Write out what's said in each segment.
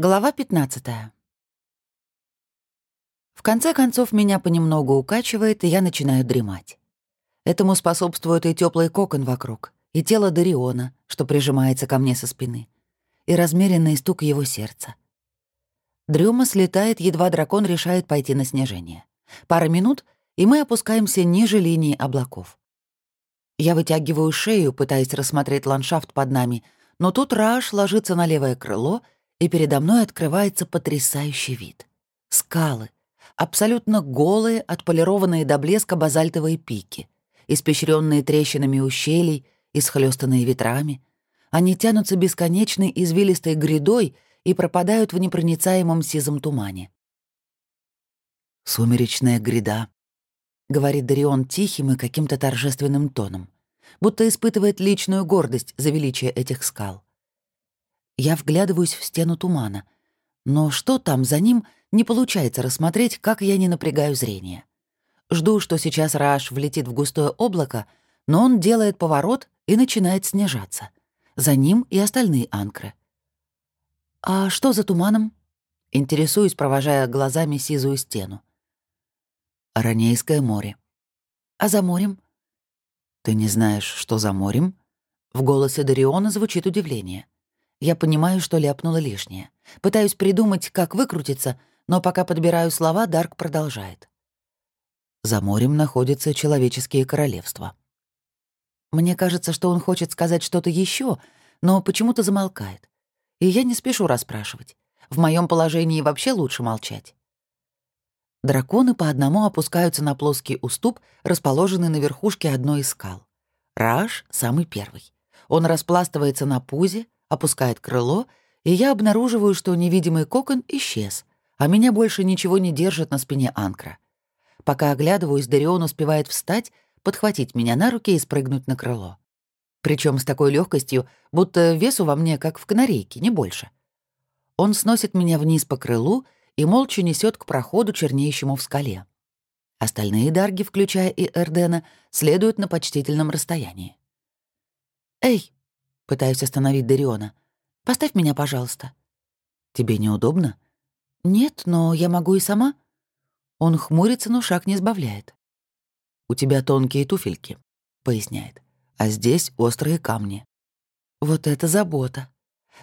Глава 15. В конце концов, меня понемногу укачивает, и я начинаю дремать. Этому способствует и теплый кокон вокруг, и тело Дариона, что прижимается ко мне со спины, и размеренный стук его сердца. Дрема слетает, едва дракон решает пойти на снижение. Пара минут, и мы опускаемся ниже линии облаков. Я вытягиваю шею, пытаясь рассмотреть ландшафт под нами, но тут Раш ложится на левое крыло — и передо мной открывается потрясающий вид. Скалы, абсолютно голые, отполированные до блеска базальтовые пики, испещренные трещинами ущелий, исхлёстанные ветрами. Они тянутся бесконечной извилистой грядой и пропадают в непроницаемом сизом тумане. «Сумеречная гряда», — говорит Дарион тихим и каким-то торжественным тоном, будто испытывает личную гордость за величие этих скал. Я вглядываюсь в стену тумана. Но что там за ним, не получается рассмотреть, как я не напрягаю зрение. Жду, что сейчас Раш влетит в густое облако, но он делает поворот и начинает снижаться. За ним и остальные анкры. «А что за туманом?» Интересуюсь, провожая глазами сизую стену. «Аранейское море». «А за морем?» «Ты не знаешь, что за морем?» В голосе Дариона звучит удивление. Я понимаю, что ляпнула лишнее. Пытаюсь придумать, как выкрутиться, но пока подбираю слова, Дарк продолжает. За морем находятся человеческие королевства. Мне кажется, что он хочет сказать что-то еще, но почему-то замолкает. И я не спешу расспрашивать. В моем положении вообще лучше молчать. Драконы по одному опускаются на плоский уступ, расположенный на верхушке одной из скал. Раш — самый первый. Он распластывается на пузе, опускает крыло, и я обнаруживаю, что невидимый кокон исчез, а меня больше ничего не держит на спине анкра. Пока оглядываюсь, Дарион успевает встать, подхватить меня на руки и спрыгнуть на крыло. Причем с такой легкостью, будто весу во мне, как в канарейке, не больше. Он сносит меня вниз по крылу и молча несет к проходу, чернеющему в скале. Остальные дарги, включая и Эрдена, следуют на почтительном расстоянии. «Эй, Пытаюсь остановить Дариона. «Поставь меня, пожалуйста». «Тебе неудобно?» «Нет, но я могу и сама». Он хмурится, но шаг не сбавляет. «У тебя тонкие туфельки», — поясняет. «А здесь острые камни». Вот это забота.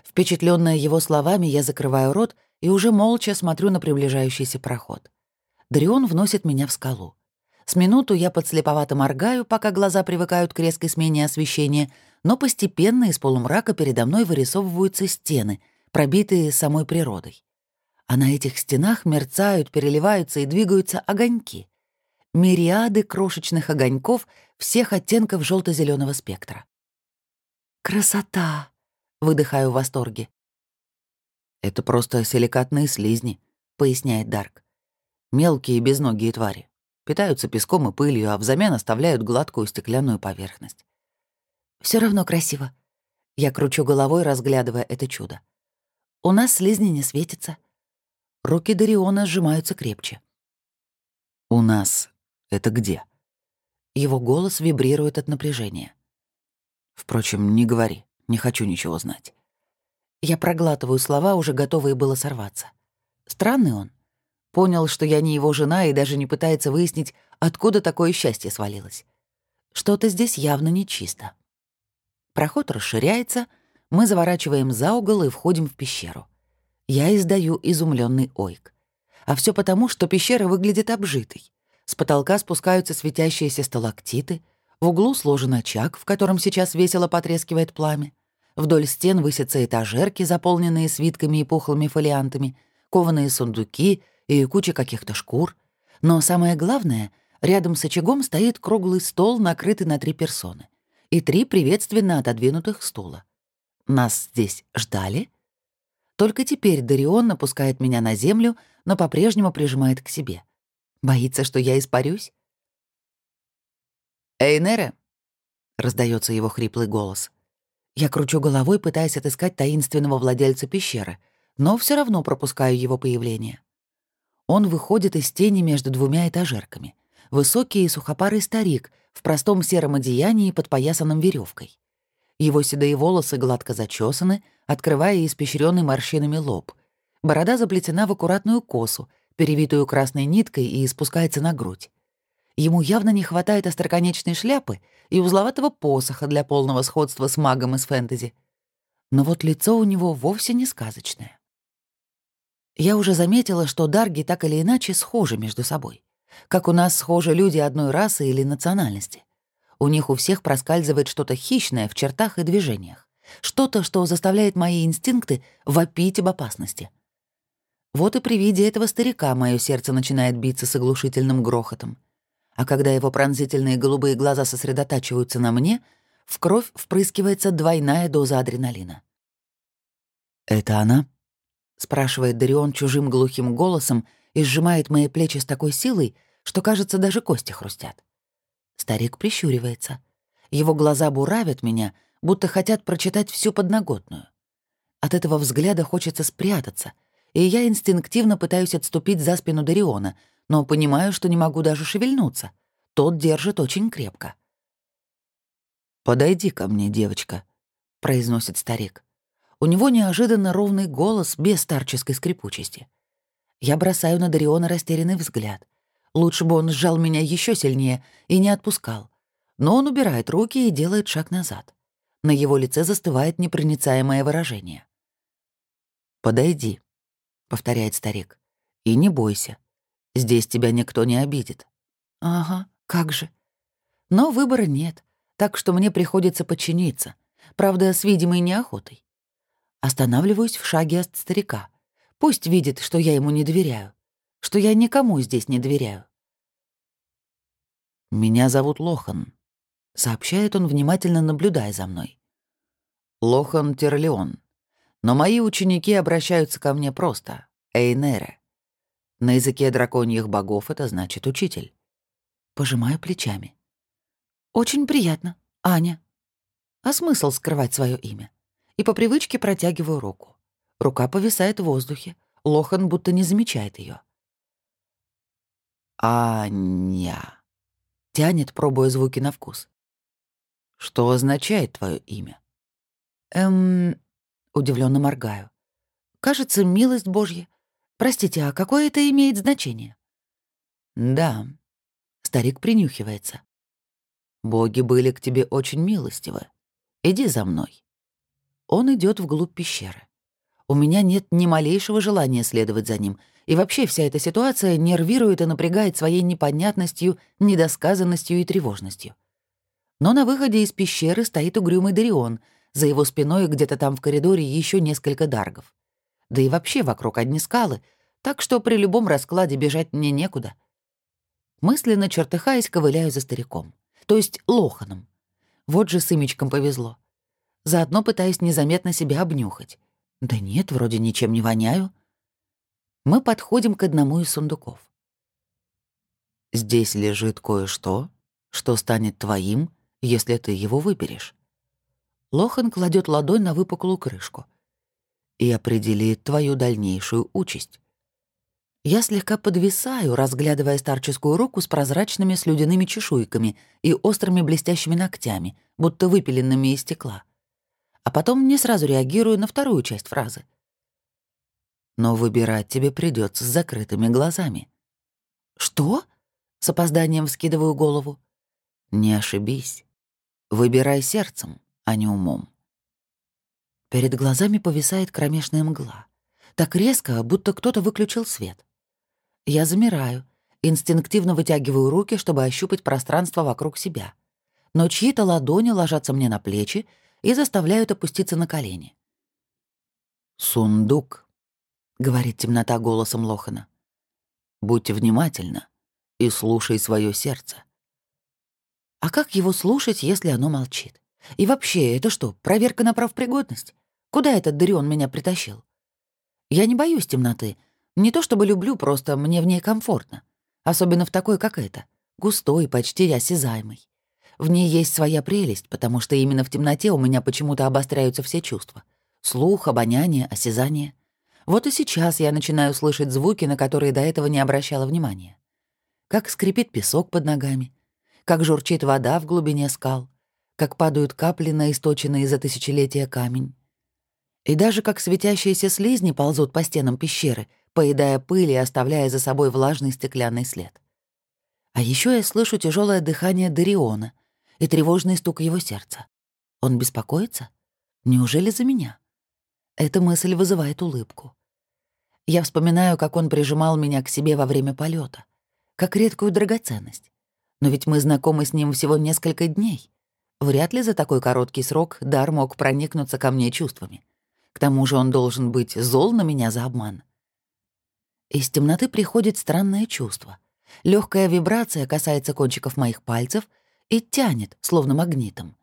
Впечатленная его словами, я закрываю рот и уже молча смотрю на приближающийся проход. Дарион вносит меня в скалу. С минуту я подслеповато моргаю, пока глаза привыкают к резкой смене освещения, но постепенно из полумрака передо мной вырисовываются стены, пробитые самой природой. А на этих стенах мерцают, переливаются и двигаются огоньки. Мириады крошечных огоньков всех оттенков желто зеленого спектра. «Красота!» — выдыхаю в восторге. «Это просто силикатные слизни», — поясняет Дарк. «Мелкие безногие твари. Питаются песком и пылью, а взамен оставляют гладкую стеклянную поверхность. Все равно красиво. Я кручу головой, разглядывая это чудо. У нас слизни не светится. Руки Дариона сжимаются крепче. «У нас это где?» Его голос вибрирует от напряжения. Впрочем, не говори, не хочу ничего знать. Я проглатываю слова, уже готовые было сорваться. Странный он. Понял, что я не его жена и даже не пытается выяснить, откуда такое счастье свалилось. Что-то здесь явно нечисто. Проход расширяется, мы заворачиваем за угол и входим в пещеру. Я издаю изумленный ойк. А все потому, что пещера выглядит обжитой. С потолка спускаются светящиеся сталактиты, в углу сложен очаг, в котором сейчас весело потрескивает пламя. Вдоль стен высятся этажерки, заполненные свитками и пухлыми фолиантами, кованые сундуки и куча каких-то шкур. Но самое главное, рядом с очагом стоит круглый стол, накрытый на три персоны и три приветственно отодвинутых стула. Нас здесь ждали? Только теперь Дарион напускает меня на землю, но по-прежнему прижимает к себе. Боится, что я испарюсь? «Эй, Нере!» — раздается его хриплый голос. Я кручу головой, пытаясь отыскать таинственного владельца пещеры, но все равно пропускаю его появление. Он выходит из тени между двумя этажерками. Высокий и сухопарый старик — в простом сером одеянии под поясанным веревкой. Его седые волосы гладко зачесаны, открывая испещренный морщинами лоб. Борода заплетена в аккуратную косу, перевитую красной ниткой и спускается на грудь. Ему явно не хватает остроконечной шляпы и узловатого посоха для полного сходства с магом из фэнтези. Но вот лицо у него вовсе не сказочное. Я уже заметила, что дарги так или иначе схожи между собой. Как у нас схожи люди одной расы или национальности. У них у всех проскальзывает что-то хищное в чертах и движениях. Что-то, что заставляет мои инстинкты вопить об опасности. Вот и при виде этого старика мое сердце начинает биться с оглушительным грохотом. А когда его пронзительные голубые глаза сосредотачиваются на мне, в кровь впрыскивается двойная доза адреналина. «Это она?» — спрашивает Дарион чужим глухим голосом и сжимает мои плечи с такой силой, что, кажется, даже кости хрустят. Старик прищуривается. Его глаза буравят меня, будто хотят прочитать всю подноготную. От этого взгляда хочется спрятаться, и я инстинктивно пытаюсь отступить за спину Дариона, но понимаю, что не могу даже шевельнуться. Тот держит очень крепко. «Подойди ко мне, девочка», — произносит старик. У него неожиданно ровный голос без старческой скрипучести. Я бросаю на Дариона растерянный взгляд. Лучше бы он сжал меня еще сильнее и не отпускал. Но он убирает руки и делает шаг назад. На его лице застывает непроницаемое выражение. «Подойди», — повторяет старик, — «и не бойся. Здесь тебя никто не обидит». «Ага, как же». Но выбора нет, так что мне приходится подчиниться. Правда, с видимой неохотой. Останавливаюсь в шаге от старика. Пусть видит, что я ему не доверяю. Что я никому здесь не доверяю. «Меня зовут Лохан», — сообщает он, внимательно наблюдая за мной. «Лохан Терлеон. Но мои ученики обращаются ко мне просто — Эйнере. На языке драконьих богов это значит «учитель». Пожимаю плечами. «Очень приятно, Аня. А смысл скрывать свое имя? и по привычке протягиваю руку. Рука повисает в воздухе. Лохан будто не замечает ее. «Аня», — тянет, пробуя звуки на вкус. «Что означает твое имя?» «Эм...» — удивленно моргаю. «Кажется, милость Божья. Простите, а какое это имеет значение?» «Да», — старик принюхивается. «Боги были к тебе очень милостивы. Иди за мной». Он идет вглубь пещеры. У меня нет ни малейшего желания следовать за ним, и вообще вся эта ситуация нервирует и напрягает своей непонятностью, недосказанностью и тревожностью. Но на выходе из пещеры стоит угрюмый Дарион, за его спиной где-то там в коридоре еще несколько даргов. Да и вообще вокруг одни скалы, так что при любом раскладе бежать мне некуда. Мысленно чертыхаясь, ковыляю за стариком, то есть лоханом. Вот же с имечком повезло. Заодно пытаюсь незаметно себя обнюхать. Да нет, вроде ничем не воняю. Мы подходим к одному из сундуков. Здесь лежит кое-что, что станет твоим, если ты его выберешь. Лохан кладет ладонь на выпуклую крышку и определит твою дальнейшую участь. Я слегка подвисаю, разглядывая старческую руку с прозрачными слюдяными чешуйками и острыми блестящими ногтями, будто выпиленными из стекла а потом не сразу реагирую на вторую часть фразы. Но выбирать тебе придется с закрытыми глазами. Что? С опозданием вскидываю голову. Не ошибись. Выбирай сердцем, а не умом. Перед глазами повисает кромешная мгла. Так резко, будто кто-то выключил свет. Я замираю, инстинктивно вытягиваю руки, чтобы ощупать пространство вокруг себя. Но чьи-то ладони ложатся мне на плечи, и заставляют опуститься на колени. «Сундук», — говорит темнота голосом Лохана. «Будь внимательна и слушай свое сердце». А как его слушать, если оно молчит? И вообще, это что, проверка на правпригодность? Куда этот Дарион меня притащил? Я не боюсь темноты. Не то чтобы люблю, просто мне в ней комфортно. Особенно в такой, как эта. Густой, почти осязаемый. В ней есть своя прелесть, потому что именно в темноте у меня почему-то обостряются все чувства. Слух, обоняние, осязание. Вот и сейчас я начинаю слышать звуки, на которые до этого не обращала внимания. Как скрипит песок под ногами, как журчит вода в глубине скал, как падают капли на источенный за тысячелетия камень. И даже как светящиеся слизни ползут по стенам пещеры, поедая пыль и оставляя за собой влажный стеклянный след. А еще я слышу тяжелое дыхание Дариона и тревожный стук его сердца. Он беспокоится? Неужели за меня? Эта мысль вызывает улыбку. Я вспоминаю, как он прижимал меня к себе во время полета, как редкую драгоценность. Но ведь мы знакомы с ним всего несколько дней. Вряд ли за такой короткий срок Дар мог проникнуться ко мне чувствами. К тому же он должен быть зол на меня за обман. Из темноты приходит странное чувство. Легкая вибрация касается кончиков моих пальцев и тянет, словно магнитом.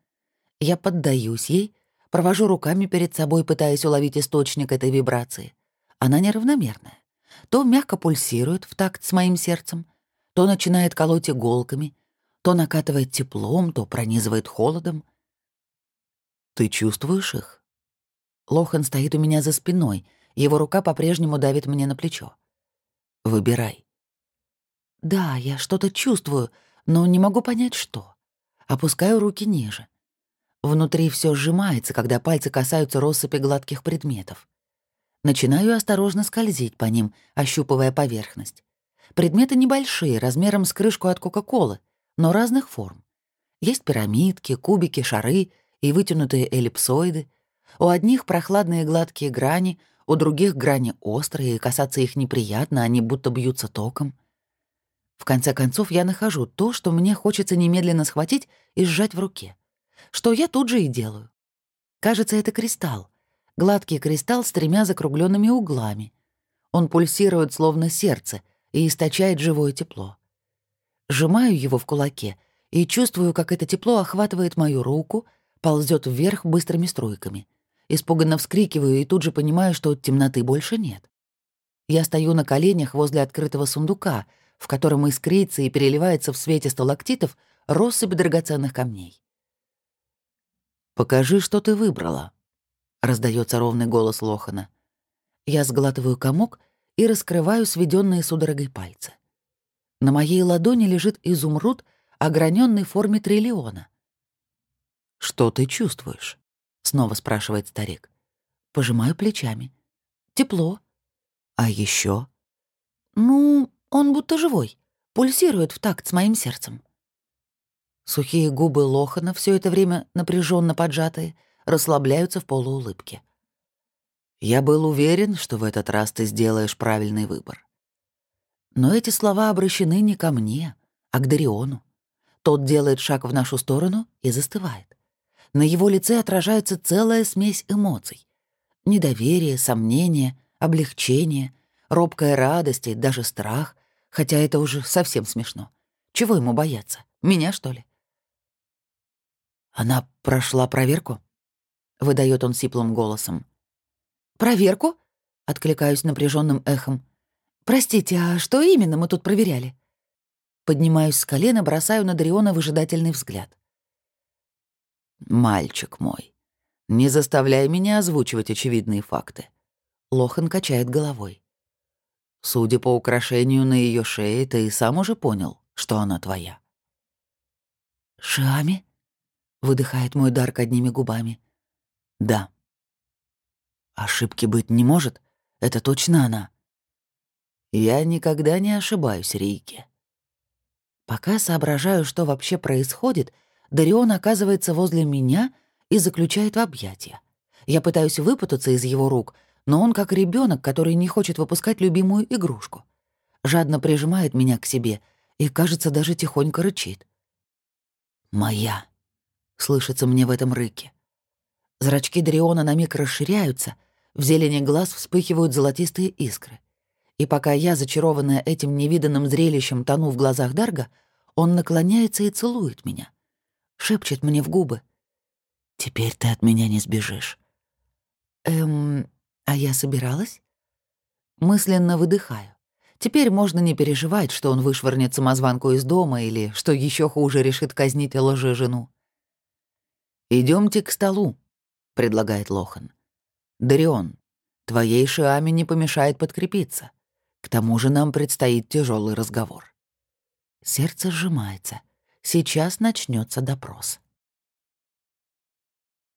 Я поддаюсь ей, провожу руками перед собой, пытаясь уловить источник этой вибрации. Она неравномерная. То мягко пульсирует в такт с моим сердцем, то начинает колоть иголками, то накатывает теплом, то пронизывает холодом. «Ты чувствуешь их?» Лохан стоит у меня за спиной, его рука по-прежнему давит мне на плечо. «Выбирай». «Да, я что-то чувствую, но не могу понять, что. Опускаю руки ниже. Внутри все сжимается, когда пальцы касаются россыпи гладких предметов. Начинаю осторожно скользить по ним, ощупывая поверхность. Предметы небольшие, размером с крышку от Кока-Колы, но разных форм. Есть пирамидки, кубики, шары и вытянутые эллипсоиды. У одних прохладные гладкие грани, у других грани острые, и касаться их неприятно, они будто бьются током. В конце концов, я нахожу то, что мне хочется немедленно схватить и сжать в руке. Что я тут же и делаю. Кажется, это кристалл. Гладкий кристалл с тремя закругленными углами. Он пульсирует, словно сердце, и источает живое тепло. Сжимаю его в кулаке и чувствую, как это тепло охватывает мою руку, ползет вверх быстрыми струйками. Испуганно вскрикиваю и тут же понимаю, что темноты больше нет. Я стою на коленях возле открытого сундука, в котором искрится и переливается в свете сталактитов россыпь драгоценных камней. «Покажи, что ты выбрала», — раздается ровный голос Лохана. Я сглатываю комок и раскрываю сведенные судорогой пальцы. На моей ладони лежит изумруд, ограненный в форме триллиона. «Что ты чувствуешь?» — снова спрашивает старик. Пожимаю плечами. «Тепло». «А еще? «Ну, он будто живой, пульсирует в такт с моим сердцем». Сухие губы Лохана, все это время напряженно поджатые, расслабляются в полуулыбке. Я был уверен, что в этот раз ты сделаешь правильный выбор. Но эти слова обращены не ко мне, а к Дариону. Тот делает шаг в нашу сторону и застывает. На его лице отражается целая смесь эмоций. Недоверие, сомнение, облегчение, робкая радость и даже страх, хотя это уже совсем смешно. Чего ему бояться? Меня, что ли? Она прошла проверку? Выдает он сиплым голосом. «Проверку?» — откликаюсь напряженным эхом. «Простите, а что именно мы тут проверяли?» Поднимаюсь с колена, бросаю на Дариона выжидательный взгляд. «Мальчик мой, не заставляй меня озвучивать очевидные факты». Лохан качает головой. «Судя по украшению на ее шее, ты и сам уже понял, что она твоя». «Шами?» — выдыхает мой Дарк одними губами. «Да». Ошибки быть не может. Это точно она. Я никогда не ошибаюсь, Рейки. Пока соображаю, что вообще происходит, Дарион оказывается возле меня и заключает в объятия. Я пытаюсь выпутаться из его рук, но он как ребенок, который не хочет выпускать любимую игрушку. Жадно прижимает меня к себе и, кажется, даже тихонько рычит. «Моя», — слышится мне в этом рыке. Зрачки Дриона на миг расширяются, в зелени глаз вспыхивают золотистые искры. И пока я, зачарованная этим невиданным зрелищем, тону в глазах Дарга, он наклоняется и целует меня. Шепчет мне в губы. «Теперь ты от меня не сбежишь». «Эм, а я собиралась?» Мысленно выдыхаю. Теперь можно не переживать, что он вышвырнет самозванку из дома или, что еще хуже, решит казнить лже-жену. Идемте к столу», — предлагает Лохан. «Дарион, твоей Шиаме не помешает подкрепиться. К тому же нам предстоит тяжелый разговор». Сердце сжимается. Сейчас начнется допрос.